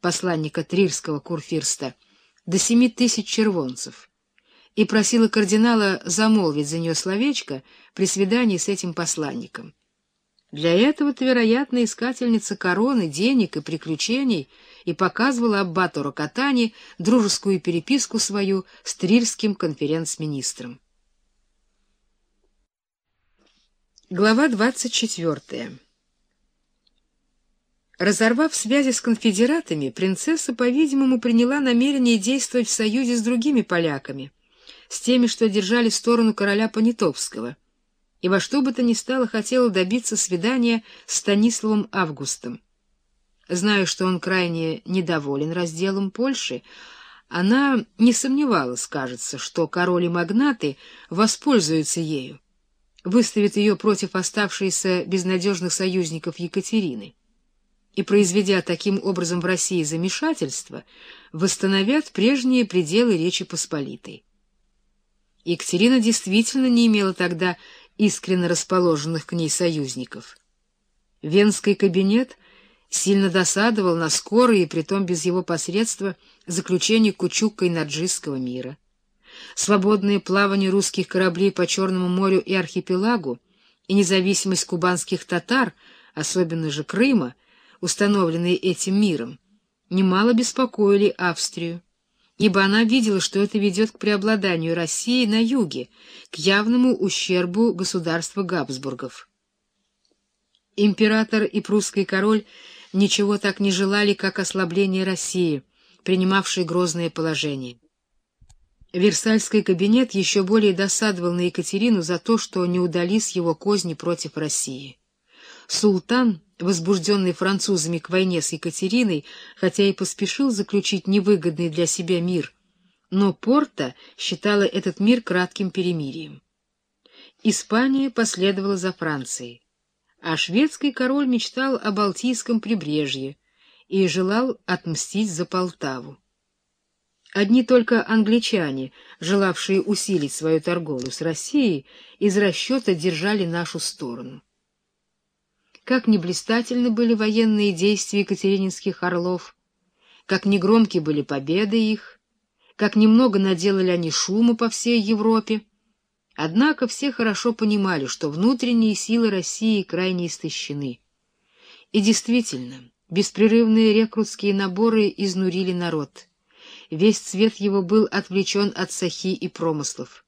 посланника Трирского курфирста, до семи тысяч червонцев, и просила кардинала замолвить за нее словечко при свидании с этим посланником. Для этого-то, вероятно, искательница короны, денег и приключений и показывала аббату Рокотани дружескую переписку свою с трирским конференц-министром. Глава двадцать четвертая Разорвав связи с конфедератами, принцесса, по-видимому, приняла намерение действовать в союзе с другими поляками, с теми, что держали сторону короля Понятовского, и во что бы то ни стало хотела добиться свидания с Станиславом Августом. Зная, что он крайне недоволен разделом Польши, она не сомневалась, кажется, что король и магнаты воспользуются ею, выставят ее против оставшихся безнадежных союзников Екатерины и, произведя таким образом в России замешательство, восстановят прежние пределы Речи Посполитой. Екатерина действительно не имела тогда искренне расположенных к ней союзников. Венский кабинет сильно досадовал на скорое и притом без его посредства заключение Кучука-Наджистского мира. Свободное плавание русских кораблей по Черному морю и архипелагу и независимость кубанских татар, особенно же Крыма, установленные этим миром, немало беспокоили Австрию, ибо она видела, что это ведет к преобладанию России на юге, к явному ущербу государства Габсбургов. Император и прусский король ничего так не желали, как ослабление России, принимавшей грозное положение. Версальский кабинет еще более досадовал на Екатерину за то, что не удались его козни против России. Султан, возбужденный французами к войне с Екатериной, хотя и поспешил заключить невыгодный для себя мир, но Порта считала этот мир кратким перемирием. Испания последовала за Францией, а шведский король мечтал о Балтийском прибрежье и желал отмстить за Полтаву. Одни только англичане, желавшие усилить свою торговлю с Россией, из расчета держали нашу сторону. Как не блистательны были военные действия екатерининских орлов, как негромки были победы их, как немного наделали они шума по всей Европе. Однако все хорошо понимали, что внутренние силы России крайне истощены. И действительно, беспрерывные рекрутские наборы изнурили народ. Весь цвет его был отвлечен от сахи и промыслов.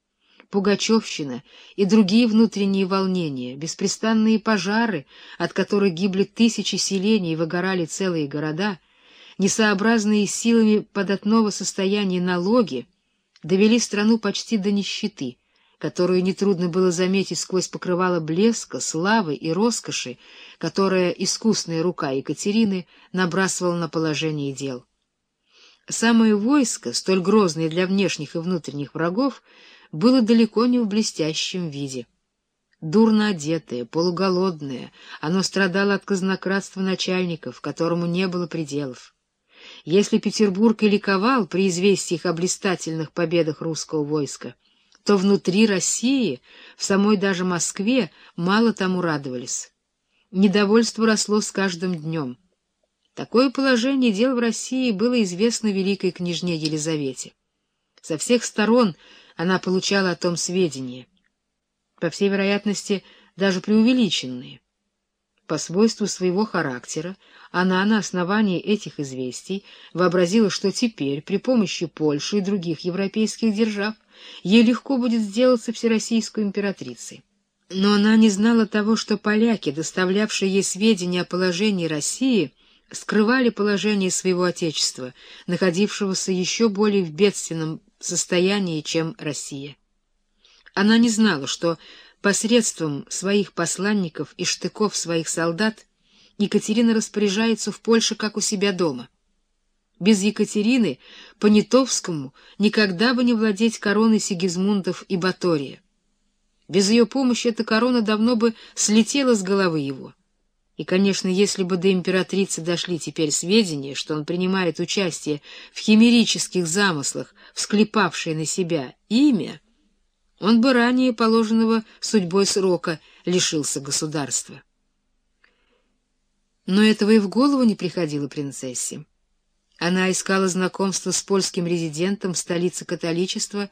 Пугачевщина и другие внутренние волнения, беспрестанные пожары, от которых гибли тысячи селений и выгорали целые города, несообразные силами податного состояния налоги, довели страну почти до нищеты, которую нетрудно было заметить сквозь покрывало блеска, славы и роскоши, которая искусная рука Екатерины набрасывала на положение дел. Самое войско, столь грозное для внешних и внутренних врагов, было далеко не в блестящем виде. Дурно одетое, полуголодное, оно страдало от казнократства начальников, которому не было пределов. Если Петербург и ликовал при известиях о блистательных победах русского войска, то внутри России, в самой даже Москве, мало тому радовались. Недовольство росло с каждым днем. Такое положение дел в России было известно великой княжне Елизавете. Со всех сторон она получала о том сведения, по всей вероятности, даже преувеличенные. По свойству своего характера она на основании этих известий вообразила, что теперь при помощи Польши и других европейских держав ей легко будет сделаться всероссийской императрицей. Но она не знала того, что поляки, доставлявшие ей сведения о положении России, скрывали положение своего отечества, находившегося еще более в бедственном состоянии, чем Россия. Она не знала, что посредством своих посланников и штыков своих солдат Екатерина распоряжается в Польше как у себя дома. Без Екатерины Понятовскому никогда бы не владеть короной Сигизмундов и Батория. Без ее помощи эта корона давно бы слетела с головы его. И, конечно, если бы до императрицы дошли теперь сведения, что он принимает участие в химерических замыслах, всклепавшие на себя имя, он бы ранее положенного судьбой срока лишился государства. Но этого и в голову не приходило принцессе. Она искала знакомства с польским резидентом в столице католичества